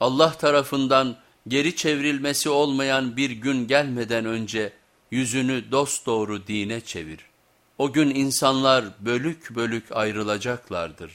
Allah tarafından geri çevrilmesi olmayan bir gün gelmeden önce yüzünü dosdoğru dine çevir. O gün insanlar bölük bölük ayrılacaklardır.